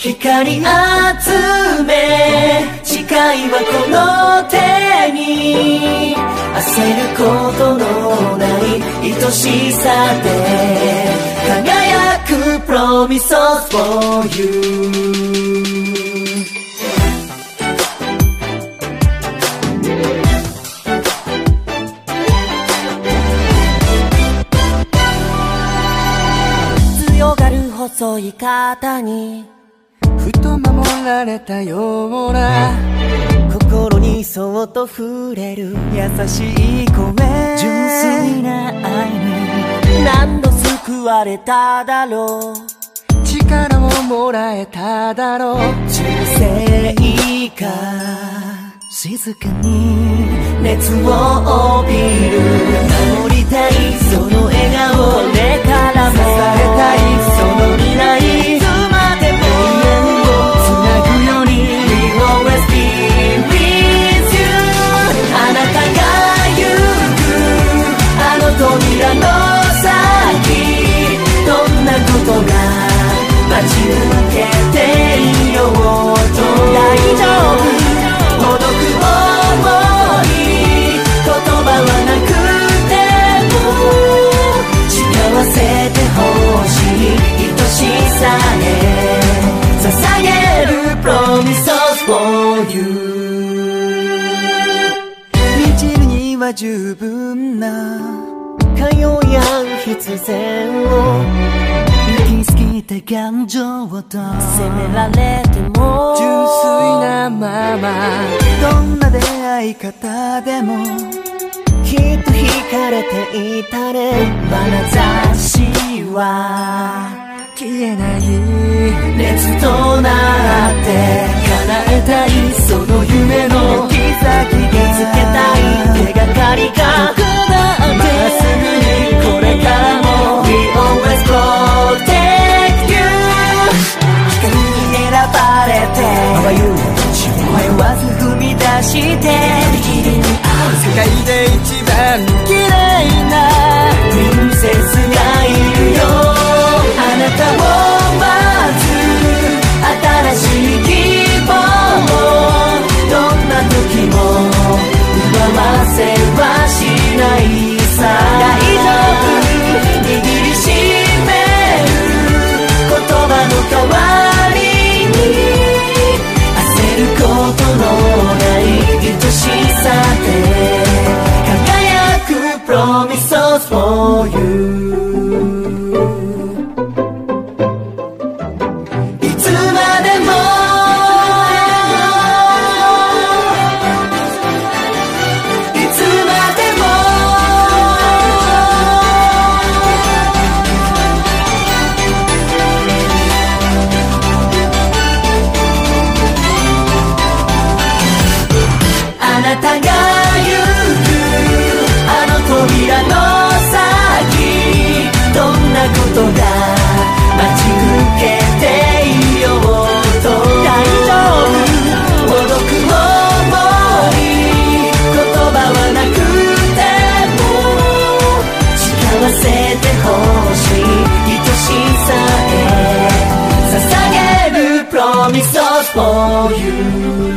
光集め誓いはこの手に焦ることのない愛しさで輝く Promises for you 強がる細い肩にふと守られたような。心にそっと触れる。優しい声。純粋な愛に何度救われただろう。力をもらえただろう。忠誠か静かに熱を帯びるけていようと。大丈夫。ほどく想い。言葉はなくても幸せでほしい。愛しさへ捧げる Promises for you 満ちるには十分な。通い合う必然を。行き過ぎた感情と。責められても。純粋なまま。どんな出会い方でも。きっと惹かれていたね。眼差しは消えない。熱として世界で一番輝へ捧げる Promises for you